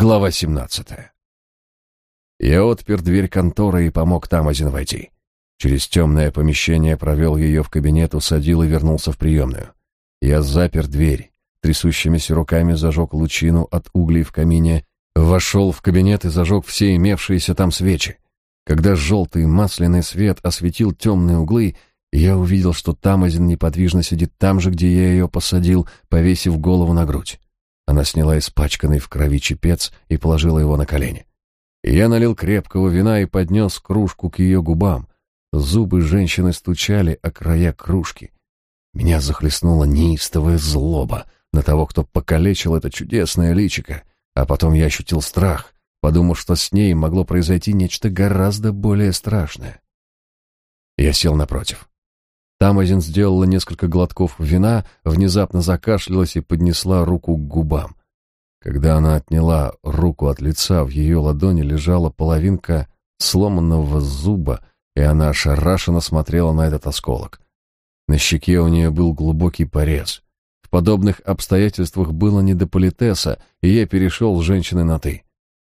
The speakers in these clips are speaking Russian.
Глава 17. Я отпер дверь конторы и помог Тамазин войти. Через темное помещение провел ее в кабинет, усадил и вернулся в приемную. Я запер дверь, трясущимися руками зажег лучину от углей в камине, вошел в кабинет и зажег все имевшиеся там свечи. Когда желтый масляный свет осветил темные углы, я увидел, что Тамазин неподвижно сидит там же, где я ее посадил, повесив голову на грудь. Она сняла испачканный в крови чепец и положила его на колени. Я налил крепкого вина и поднес кружку к ее губам. Зубы женщины стучали о края кружки. Меня захлестнула неистовая злоба на того, кто покалечил это чудесное личико, а потом я ощутил страх, подумав, что с ней могло произойти нечто гораздо более страшное. Я сел напротив. Тамазин сделала несколько глотков вина, внезапно закашлялась и поднесла руку к губам. Когда она отняла руку от лица, в ее ладони лежала половинка сломанного зуба, и она ошарашенно смотрела на этот осколок. На щеке у нее был глубокий порез. В подобных обстоятельствах было не до политеса, и я перешел с женщины на «ты».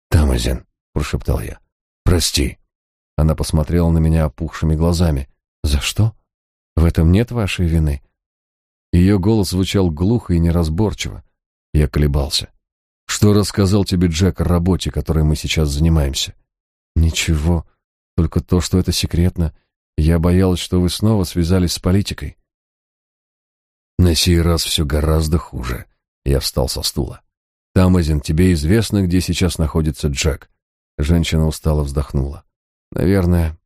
«Тамазин», — прошептал я, — «прости». Она посмотрела на меня опухшими глазами. «За что? В этом нет вашей вины». Ее голос звучал глухо и неразборчиво. Я колебался. Что рассказал тебе Джек о работе, которой мы сейчас занимаемся? Ничего, только то, что это секретно. Я боялась, что вы снова связались с политикой. На сей раз все гораздо хуже. Я встал со стула. Тамазин, тебе известно, где сейчас находится Джек? Женщина устало вздохнула. Наверное,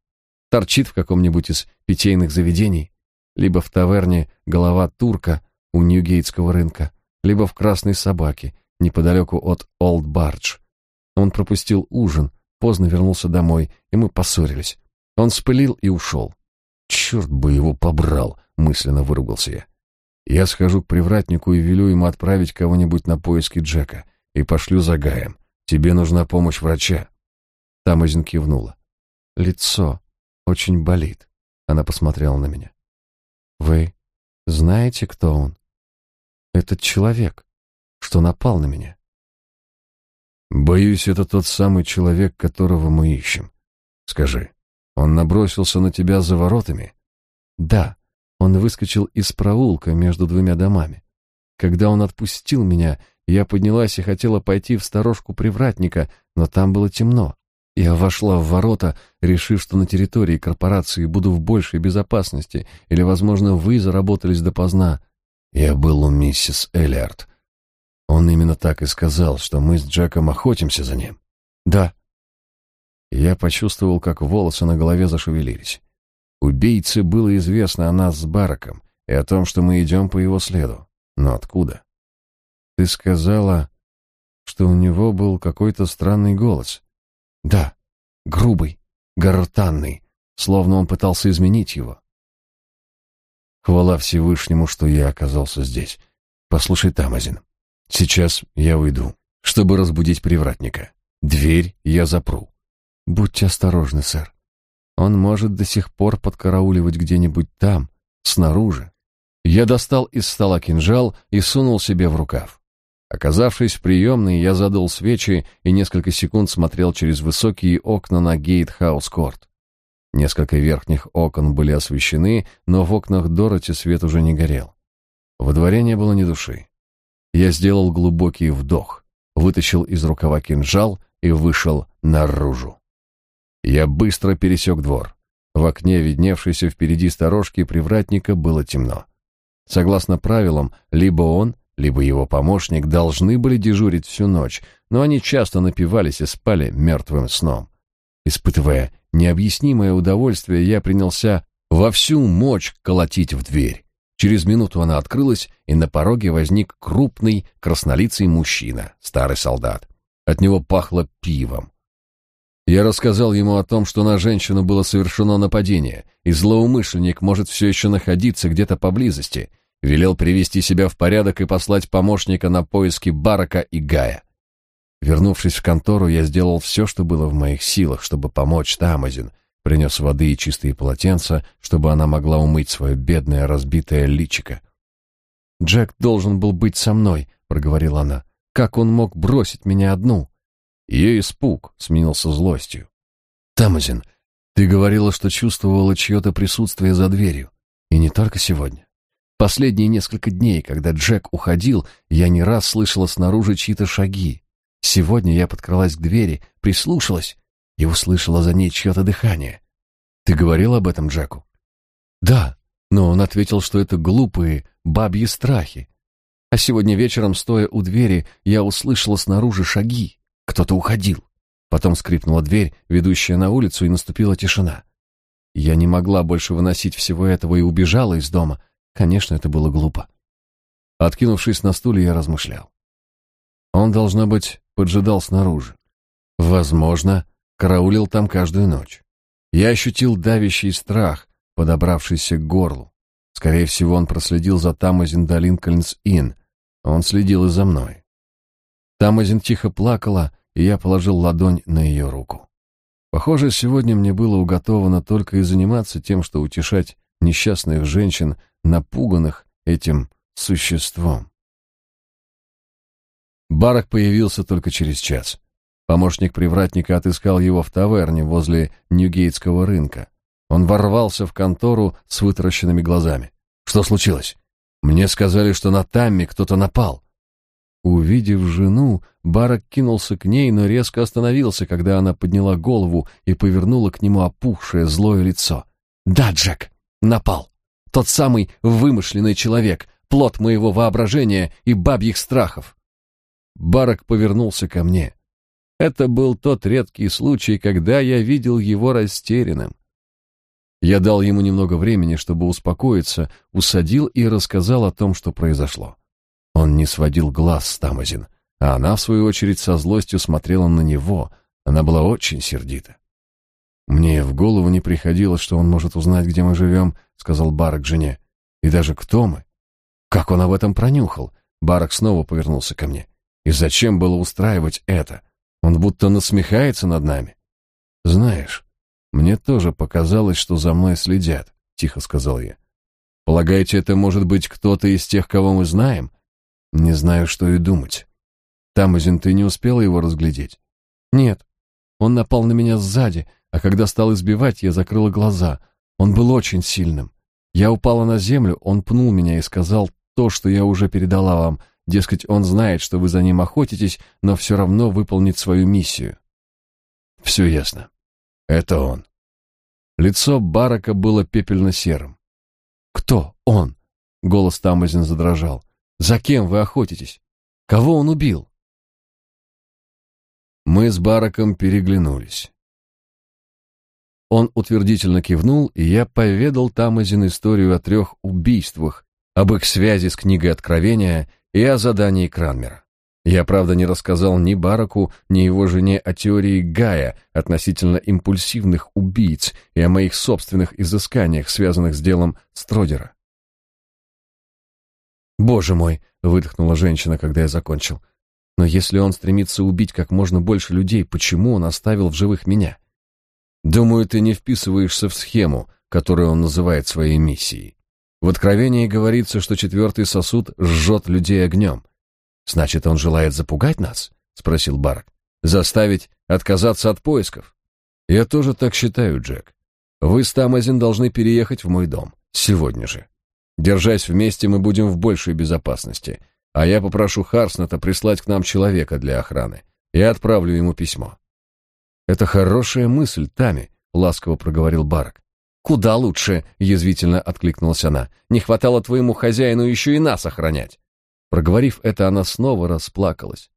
торчит в каком-нибудь из питейных заведений, либо в таверне «Голова турка» у Ньюгейтского рынка, либо в «Красной собаке», неподалеку от Олд Бардж. Он пропустил ужин, поздно вернулся домой, и мы поссорились. Он спылил и ушел. «Черт бы его побрал!» — мысленно выругался я. «Я схожу к привратнику и велю ему отправить кого-нибудь на поиски Джека и пошлю за Гаем. Тебе нужна помощь врача». Тамазин кивнула. «Лицо очень болит». Она посмотрела на меня. «Вы знаете, кто он?» «Этот человек что напал на меня. Боюсь, это тот самый человек, которого мы ищем. Скажи, он набросился на тебя за воротами? Да, он выскочил из проулка между двумя домами. Когда он отпустил меня, я поднялась и хотела пойти в сторожку привратника, но там было темно. Я вошла в ворота, решив, что на территории корпорации буду в большей безопасности, или, возможно, вы заработались допоздна. Я был у миссис Эллиард. Он именно так и сказал, что мы с Джеком охотимся за ним. Да. Я почувствовал, как волосы на голове зашевелились. Убийце было известно о нас с Бараком и о том, что мы идем по его следу. Но откуда? Ты сказала, что у него был какой-то странный голос. Да, грубый, гортанный, словно он пытался изменить его. Хвала Всевышнему, что я оказался здесь. Послушай, Тамазин, Сейчас я уйду, чтобы разбудить привратника. Дверь я запру. Будьте осторожны, сэр. Он может до сих пор подкарауливать где-нибудь там, снаружи. Я достал из стола кинжал и сунул себе в рукав. Оказавшись в приемной, я задул свечи и несколько секунд смотрел через высокие окна на Гейтхаус-корт. Несколько верхних окон были освещены, но в окнах Дороти свет уже не горел. Во дворе не было ни души. Я сделал глубокий вдох, вытащил из рукава кинжал и вышел наружу. Я быстро пересек двор. В окне, видневшейся впереди сторожки привратника, было темно. Согласно правилам, либо он, либо его помощник должны были дежурить всю ночь, но они часто напивались и спали мертвым сном. Испытывая необъяснимое удовольствие, я принялся во всю мощь колотить в дверь. Через минуту она открылась, и на пороге возник крупный, краснолицый мужчина, старый солдат. От него пахло пивом. Я рассказал ему о том, что на женщину было совершено нападение, и злоумышленник может все еще находиться где-то поблизости. Велел привести себя в порядок и послать помощника на поиски Барака и Гая. Вернувшись в контору, я сделал все, что было в моих силах, чтобы помочь Тамазин — принес воды и чистые полотенца, чтобы она могла умыть свое бедное разбитое личико. «Джек должен был быть со мной», — проговорила она. «Как он мог бросить меня одну? Ее испуг сменился злостью. «Тамазин, ты говорила, что чувствовала чье-то присутствие за дверью. И не только сегодня. Последние несколько дней, когда Джек уходил, я не раз слышала снаружи чьи-то шаги. Сегодня я подкралась к двери, прислушалась и услышала за ней чье-то дыхание. Ты говорил об этом Джеку? Да, но он ответил, что это глупые бабьи страхи. А сегодня вечером, стоя у двери, я услышала снаружи шаги. Кто-то уходил. Потом скрипнула дверь, ведущая на улицу, и наступила тишина. Я не могла больше выносить всего этого и убежала из дома. Конечно, это было глупо. Откинувшись на стуле, я размышлял. Он, должно быть, поджидал снаружи. Возможно, караулил там каждую ночь. Я ощутил давящий страх, подобравшийся к горлу. Скорее всего, он проследил за Тамазин до Линкольнс-Инн. Он следил и за мной. Тамазин тихо плакала, и я положил ладонь на ее руку. Похоже, сегодня мне было уготовано только и заниматься тем, что утешать несчастных женщин, напуганных этим существом. Барак появился только через час. Помощник привратника отыскал его в таверне возле Ньюгейтского рынка. Он ворвался в контору с вытаращенными глазами. «Что случилось?» «Мне сказали, что на Тамми кто-то напал». Увидев жену, Барак кинулся к ней, но резко остановился, когда она подняла голову и повернула к нему опухшее злое лицо. «Да, Джек, напал. Тот самый вымышленный человек, плод моего воображения и бабьих страхов». Барак повернулся ко мне. Это был тот редкий случай, когда я видел его растерянным. Я дал ему немного времени, чтобы успокоиться, усадил и рассказал о том, что произошло. Он не сводил глаз с Тамазин, а она, в свою очередь, со злостью смотрела на него. Она была очень сердита. «Мне в голову не приходило, что он может узнать, где мы живем», — сказал Барак жене. «И даже кто мы? Как он об этом пронюхал?» Барак снова повернулся ко мне. «И зачем было устраивать это? Он будто насмехается над нами». «Знаешь, мне тоже показалось, что за мной следят», — тихо сказал я. «Полагаете, это может быть кто-то из тех, кого мы знаем?» Не знаю, что и думать. Тамазин, ты не успела его разглядеть? Нет. Он напал на меня сзади, а когда стал избивать, я закрыла глаза. Он был очень сильным. Я упала на землю, он пнул меня и сказал то, что я уже передала вам. Дескать, он знает, что вы за ним охотитесь, но все равно выполнит свою миссию. Все ясно. Это он. Лицо Барака было пепельно-серым. «Кто он?» — голос Тамазин задрожал. За кем вы охотитесь? Кого он убил? Мы с Бараком переглянулись. Он утвердительно кивнул, и я поведал Тамазин историю о трех убийствах, об их связи с книгой Откровения и о задании Кранмера. Я, правда, не рассказал ни Бараку, ни его жене о теории Гая относительно импульсивных убийц и о моих собственных изысканиях, связанных с делом Стродера. «Боже мой!» — выдохнула женщина, когда я закончил. «Но если он стремится убить как можно больше людей, почему он оставил в живых меня?» «Думаю, ты не вписываешься в схему, которую он называет своей миссией. В Откровении говорится, что четвертый сосуд жжет людей огнем. Значит, он желает запугать нас?» — спросил Барак. «Заставить отказаться от поисков?» «Я тоже так считаю, Джек. Вы с Тамазин должны переехать в мой дом. Сегодня же. Держась вместе, мы будем в большей безопасности. А я попрошу Харснета прислать к нам человека для охраны. Я отправлю ему письмо. Это хорошая мысль, Тами, ласково проговорил Барак. Куда лучше, язвительно откликнулась она. Не хватало твоему хозяину еще и нас охранять. Проговорив это, она снова расплакалась.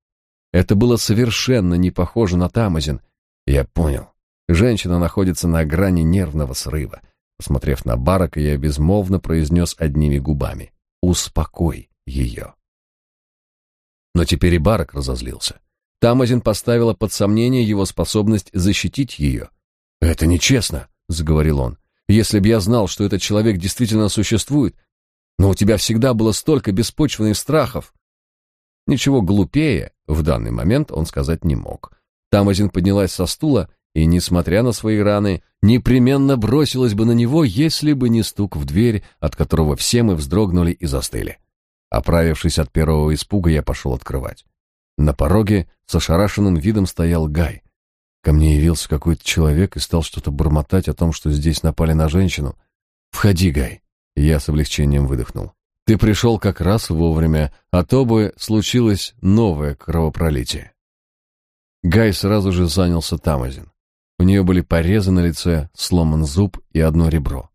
Это было совершенно не похоже на Тамазин. Я понял. Женщина находится на грани нервного срыва. Посмотрев на Барака, я безмолвно произнес одними губами «Успокой ее». Но теперь и Барак разозлился. Тамазин поставила под сомнение его способность защитить ее. «Это нечестно», — заговорил он. «Если б я знал, что этот человек действительно существует, но у тебя всегда было столько беспочвенных страхов». Ничего глупее в данный момент он сказать не мог. Тамазин поднялась со стула и, несмотря на свои раны, непременно бросилась бы на него, если бы не стук в дверь, от которого все мы вздрогнули и застыли. Оправившись от первого испуга, я пошел открывать. На пороге с ошарашенным видом стоял Гай. Ко мне явился какой-то человек и стал что-то бормотать о том, что здесь напали на женщину. «Входи, Гай!» Я с облегчением выдохнул. «Ты пришел как раз вовремя, а то бы случилось новое кровопролитие». Гай сразу же занялся Тамазин. У нее были порезы на лице, сломан зуб и одно ребро.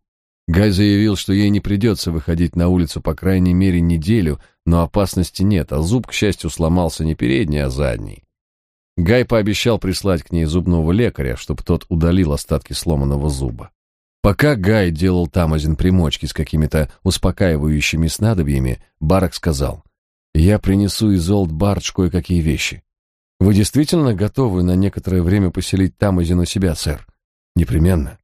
Гай заявил, что ей не придется выходить на улицу по крайней мере неделю, но опасности нет, а зуб, к счастью, сломался не передний, а задний. Гай пообещал прислать к ней зубного лекаря, чтобы тот удалил остатки сломанного зуба. Пока Гай делал тамазин примочки с какими-то успокаивающими снадобьями, Барак сказал, «Я принесу из Олд Бардж кое-какие вещи. Вы действительно готовы на некоторое время поселить тамазин у себя, сэр?» «Непременно».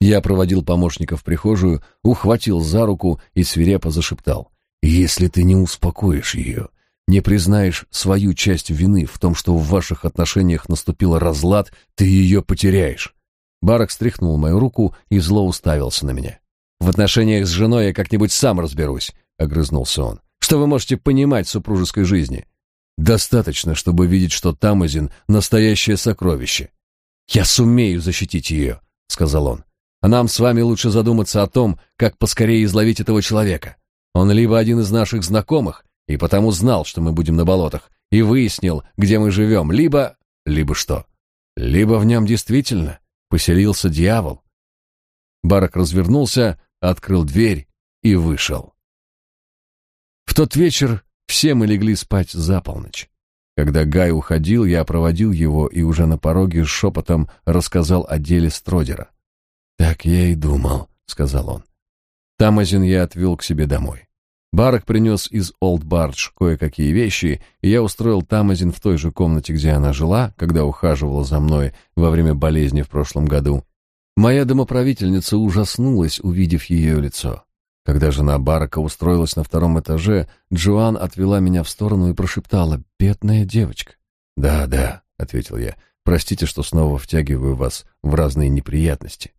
Я проводил помощника в прихожую, ухватил за руку и свирепо зашептал, «Если ты не успокоишь ее, не признаешь свою часть вины в том, что в ваших отношениях наступил разлад, ты ее потеряешь. Барак стряхнул мою руку и зло уставился на меня. «В отношениях с женой я как-нибудь сам разберусь», — огрызнулся он. «Что вы можете понимать в супружеской жизни?» «Достаточно, чтобы видеть, что Тамазин — настоящее сокровище». «Я сумею защитить ее», — сказал он. «А нам с вами лучше задуматься о том, как поскорее изловить этого человека. Он либо один из наших знакомых, и потому знал, что мы будем на болотах, и выяснил, где мы живем, либо... либо что? Либо в нем действительно поселился дьявол. Барак развернулся, открыл дверь и вышел. В тот вечер все мы легли спать за полночь. Когда Гай уходил, я проводил его и уже на пороге шепотом рассказал о деле Стродера. «Так я и думал», — сказал он. Тамазин я отвел к себе домой. Барак принес из Олд Бардж кое-какие вещи, и я устроил Тамазин в той же комнате, где она жила, когда ухаживала за мной во время болезни в прошлом году. Моя домоправительница ужаснулась, увидев ее лицо. Когда жена Барака устроилась на втором этаже, Джоан отвела меня в сторону и прошептала «Бедная девочка». «Да, да», — ответил я, — «простите, что снова втягиваю вас в разные неприятности».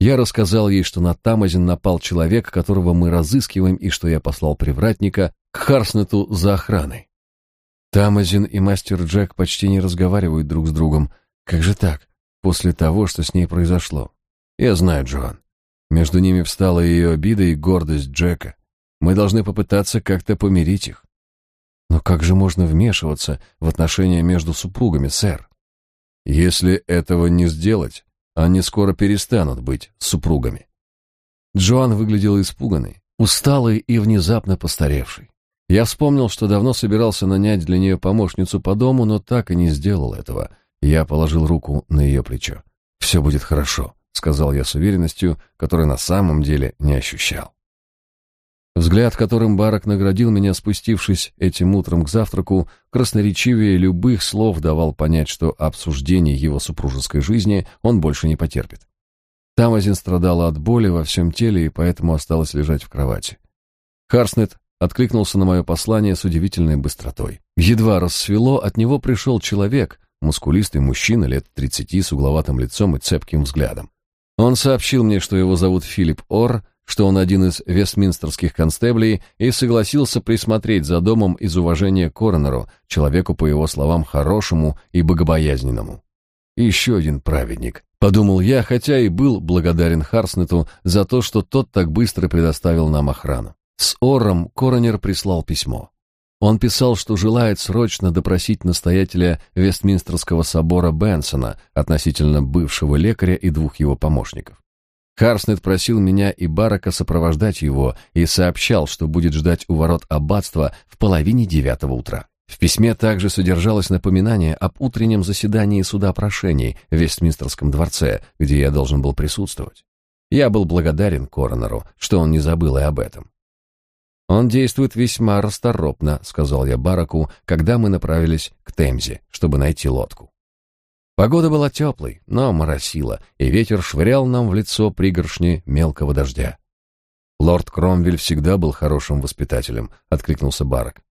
Я рассказал ей, что на Тамазин напал человек, которого мы разыскиваем, и что я послал привратника к Харснету за охраной. Тамазин и мастер Джек почти не разговаривают друг с другом. Как же так, после того, что с ней произошло? Я знаю, Джоан. Между ними встала ее обида и гордость Джека. Мы должны попытаться как-то помирить их. Но как же можно вмешиваться в отношения между супругами, сэр? Если этого не сделать, они скоро перестанут быть супругами. Джоан выглядела испуганной, усталой и внезапно постаревшей. Я вспомнил, что давно собирался нанять для нее помощницу по дому, но так и не сделал этого. Я положил руку на ее плечо. «Все будет хорошо», — сказал я с уверенностью, которой на самом деле не ощущал. Взгляд, которым Барак наградил меня, спустившись этим утром к завтраку, красноречивее любых слов давал понять, что обсуждение его супружеской жизни он больше не потерпит. Тамазин страдала от боли во всем теле и поэтому осталась лежать в кровати. Харснет откликнулся на мое послание с удивительной быстротой. Едва рассвело, от него пришел человек, мускулистый мужчина лет тридцати с угловатым лицом и цепким взглядом. Он сообщил мне, что его зовут Филипп Ор, что он один из вестминстерских констеблей и согласился присмотреть за домом из уважения к коронеру, человеку, по его словам, хорошему и богобоязненному. еще один праведник, подумал я, хотя и был благодарен Харснету за то, что тот так быстро предоставил нам охрану. С Ором коронер прислал письмо. Он писал, что желает срочно допросить настоятеля Вестминстерского собора Бенсона относительно бывшего лекаря и двух его помощников. Харснет просил меня и Барака сопровождать его и сообщал, что будет ждать у ворот аббатства в половине девятого утра. В письме также содержалось напоминание об утреннем заседании суда прошений в Вестминстерском дворце, где я должен был присутствовать. Я был благодарен коронеру, что он не забыл и об этом. «Он действует весьма расторопно», — сказал я Бараку, когда мы направились к Темзе, чтобы найти лодку. Погода была теплой, но моросила, и ветер швырял нам в лицо пригоршни мелкого дождя. «Лорд Кромвель всегда был хорошим воспитателем», — откликнулся Барак.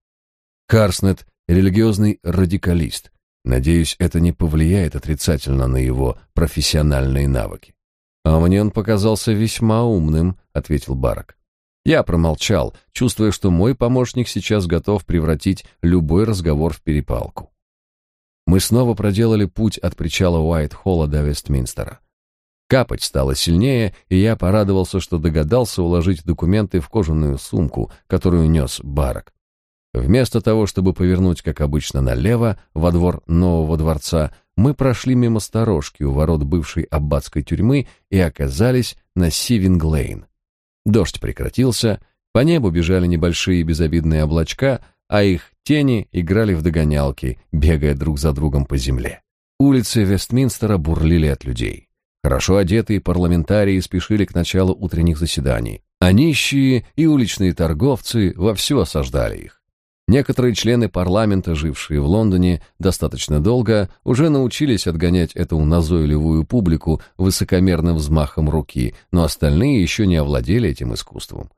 «Харснет — религиозный радикалист. Надеюсь, это не повлияет отрицательно на его профессиональные навыки». «А мне он показался весьма умным», — ответил Барак. Я промолчал, чувствуя, что мой помощник сейчас готов превратить любой разговор в перепалку. Мы снова проделали путь от причала Уайт-Холла до Вестминстера. Капать стало сильнее, и я порадовался, что догадался уложить документы в кожаную сумку, которую нес Барак. Вместо того, чтобы повернуть, как обычно, налево, во двор нового дворца, мы прошли мимо сторожки у ворот бывшей аббатской тюрьмы и оказались на Сивинг-Лейн. Дождь прекратился, по небу бежали небольшие безобидные облачка, а их тени играли в догонялки, бегая друг за другом по земле. Улицы Вестминстера бурлили от людей. Хорошо одетые парламентарии спешили к началу утренних заседаний, а нищие и уличные торговцы вовсю осаждали их. Некоторые члены парламента, жившие в Лондоне достаточно долго, уже научились отгонять эту назойливую публику высокомерным взмахом руки, но остальные еще не овладели этим искусством.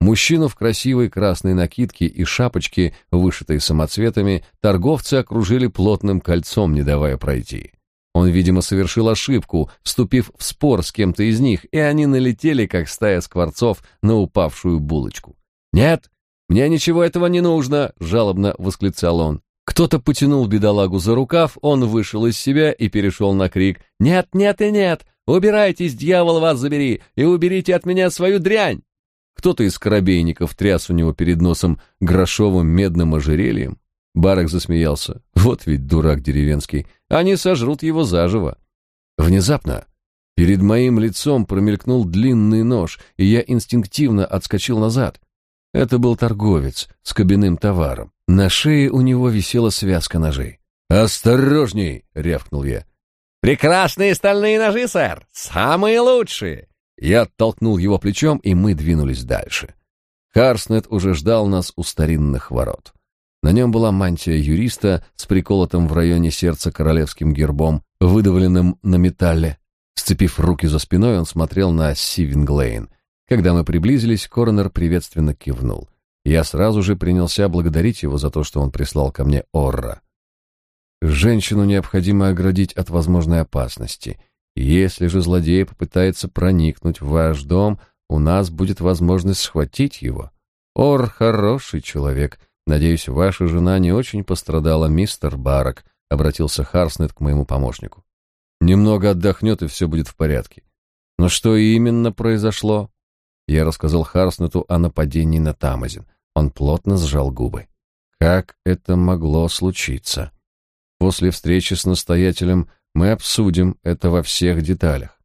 Мужчину в красивой красной накидке и шапочке, вышитой самоцветами, торговцы окружили плотным кольцом, не давая пройти. Он, видимо, совершил ошибку, вступив в спор с кем-то из них, и они налетели, как стая скворцов, на упавшую булочку. «Нет, «Мне ничего этого не нужно!» — жалобно восклицал он. Кто-то потянул бедолагу за рукав, он вышел из себя и перешел на крик. «Нет, нет и нет! Убирайтесь, дьявол вас забери, и уберите от меня свою дрянь!» Кто-то из корабейников тряс у него перед носом грошовым медным ожерельем. Барак засмеялся. Вот ведь дурак деревенский. Они сожрут его заживо. Внезапно перед моим лицом промелькнул длинный нож, и я инстинктивно отскочил назад. Это был торговец с кабинным товаром. На шее у него висела связка ножей. «Осторожней!» — рявкнул я. «Прекрасные стальные ножи, сэр! Самые лучшие!» Я оттолкнул его плечом, и мы двинулись дальше. Харснет уже ждал нас у старинных ворот. На нем была мантия юриста с приколотым в районе сердца королевским гербом, выдавленным на металле. Сцепив руки за спиной, он смотрел на Сивинглейн, когда мы приблизились, коронер приветственно кивнул. Я сразу же принялся благодарить его за то, что он прислал ко мне Орра. Женщину необходимо оградить от возможной опасности. Если же злодей попытается проникнуть в ваш дом, у нас будет возможность схватить его. Ор хороший человек. Надеюсь, ваша жена не очень пострадала, мистер Барак, обратился Харснет к моему помощнику. Немного отдохнет, и все будет в порядке. Но что именно произошло? Я рассказал Харснету о нападении на Тамазин. Он плотно сжал губы. Как это могло случиться? После встречи с настоятелем мы обсудим это во всех деталях.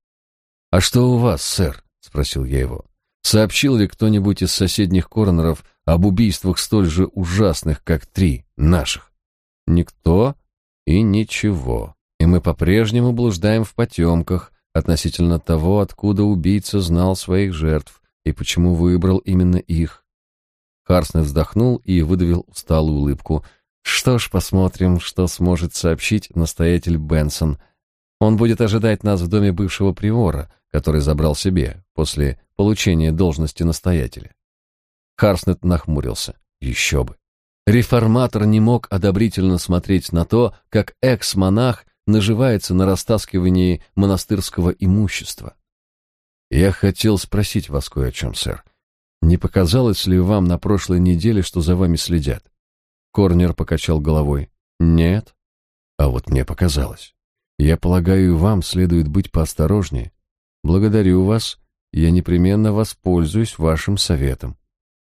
А что у вас, сэр? спросил я его. Сообщил ли кто-нибудь из соседних коронеров об убийствах столь же ужасных, как три наших? Никто и ничего. И мы по-прежнему блуждаем в потемках относительно того, откуда убийца знал своих жертв и почему выбрал именно их? Харснет вздохнул и выдавил усталую улыбку. Что ж, посмотрим, что сможет сообщить настоятель Бенсон. Он будет ожидать нас в доме бывшего привора, который забрал себе после получения должности настоятеля. Харснет нахмурился. Еще бы. Реформатор не мог одобрительно смотреть на то, как экс-монах наживается на растаскивании монастырского имущества. Я хотел спросить вас кое о чем, сэр. Не показалось ли вам на прошлой неделе, что за вами следят? Корнер покачал головой. Нет. А вот мне показалось. Я полагаю, вам следует быть поосторожнее. Благодарю вас. Я непременно воспользуюсь вашим советом.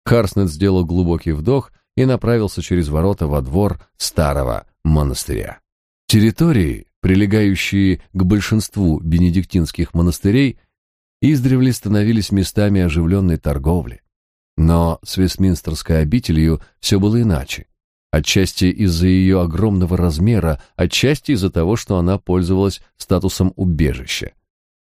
Харснет сделал глубокий вдох и направился через ворота во двор старого монастыря. Территории, прилегающие к большинству бенедиктинских монастырей, издревле становились местами оживленной торговли. Но с Вестминстерской обителью все было иначе. Отчасти из-за ее огромного размера, отчасти из-за того, что она пользовалась статусом убежища.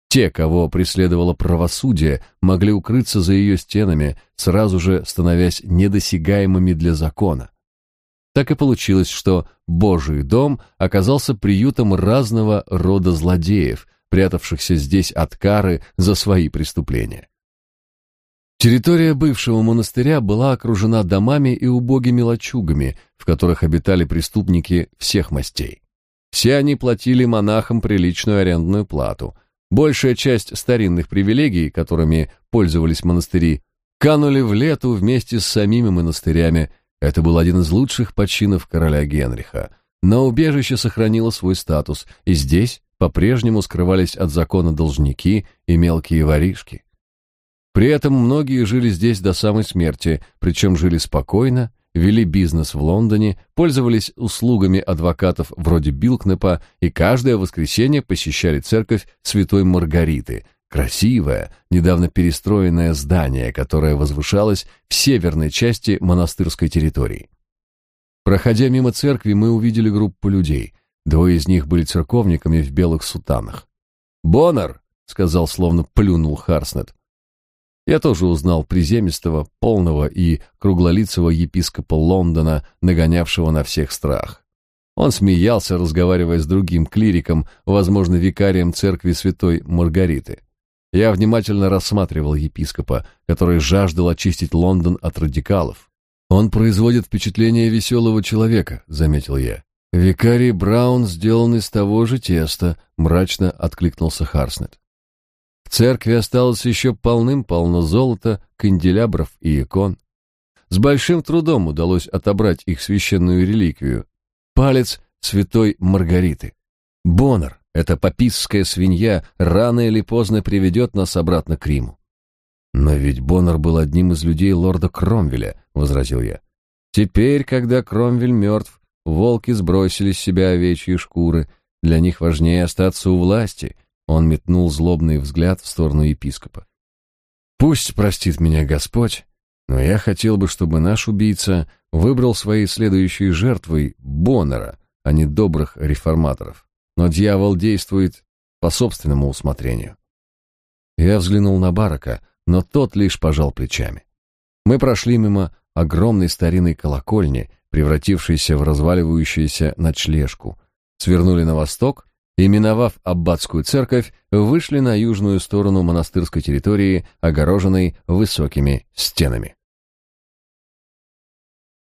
Те, кого преследовало правосудие, могли укрыться за ее стенами, сразу же становясь недосягаемыми для закона. Так и получилось, что Божий дом оказался приютом разного рода злодеев, прятавшихся здесь от кары за свои преступления. Территория бывшего монастыря была окружена домами и убогими лачугами, в которых обитали преступники всех мастей. Все они платили монахам приличную арендную плату. Большая часть старинных привилегий, которыми пользовались монастыри, канули в лету вместе с самими монастырями. Это был один из лучших починов короля Генриха. Но убежище сохранило свой статус, и здесь по-прежнему скрывались от закона должники и мелкие воришки. При этом многие жили здесь до самой смерти, причем жили спокойно, вели бизнес в Лондоне, пользовались услугами адвокатов вроде Билкнепа и каждое воскресенье посещали церковь Святой Маргариты, красивое, недавно перестроенное здание, которое возвышалось в северной части монастырской территории. Проходя мимо церкви, мы увидели группу людей. Двое из них были церковниками в белых сутанах. «Боннер!» — сказал, словно плюнул Харснет. Я тоже узнал приземистого, полного и круглолицего епископа Лондона, нагонявшего на всех страх. Он смеялся, разговаривая с другим клириком, возможно, викарием церкви святой Маргариты. Я внимательно рассматривал епископа, который жаждал очистить Лондон от радикалов. «Он производит впечатление веселого человека», — заметил я. «Викарий Браун сделан из того же теста», — мрачно откликнулся Харснет. Церкви осталось еще полным-полно золота, канделябров и икон. С большим трудом удалось отобрать их священную реликвию — палец святой Маргариты. Боннер, эта папистская свинья, рано или поздно приведет нас обратно к Риму. «Но ведь Боннер был одним из людей лорда Кромвеля», — возразил я. «Теперь, когда Кромвель мертв, волки сбросили с себя овечьи шкуры. Для них важнее остаться у власти, он метнул злобный взгляд в сторону епископа. «Пусть простит меня Господь, но я хотел бы, чтобы наш убийца выбрал своей следующей жертвой Боннера, а не добрых реформаторов. Но дьявол действует по собственному усмотрению». Я взглянул на Барака, но тот лишь пожал плечами. Мы прошли мимо огромной старинной колокольни, превратившейся в разваливающуюся ночлежку, свернули на восток и, миновав аббатскую церковь, вышли на южную сторону монастырской территории, огороженной высокими стенами.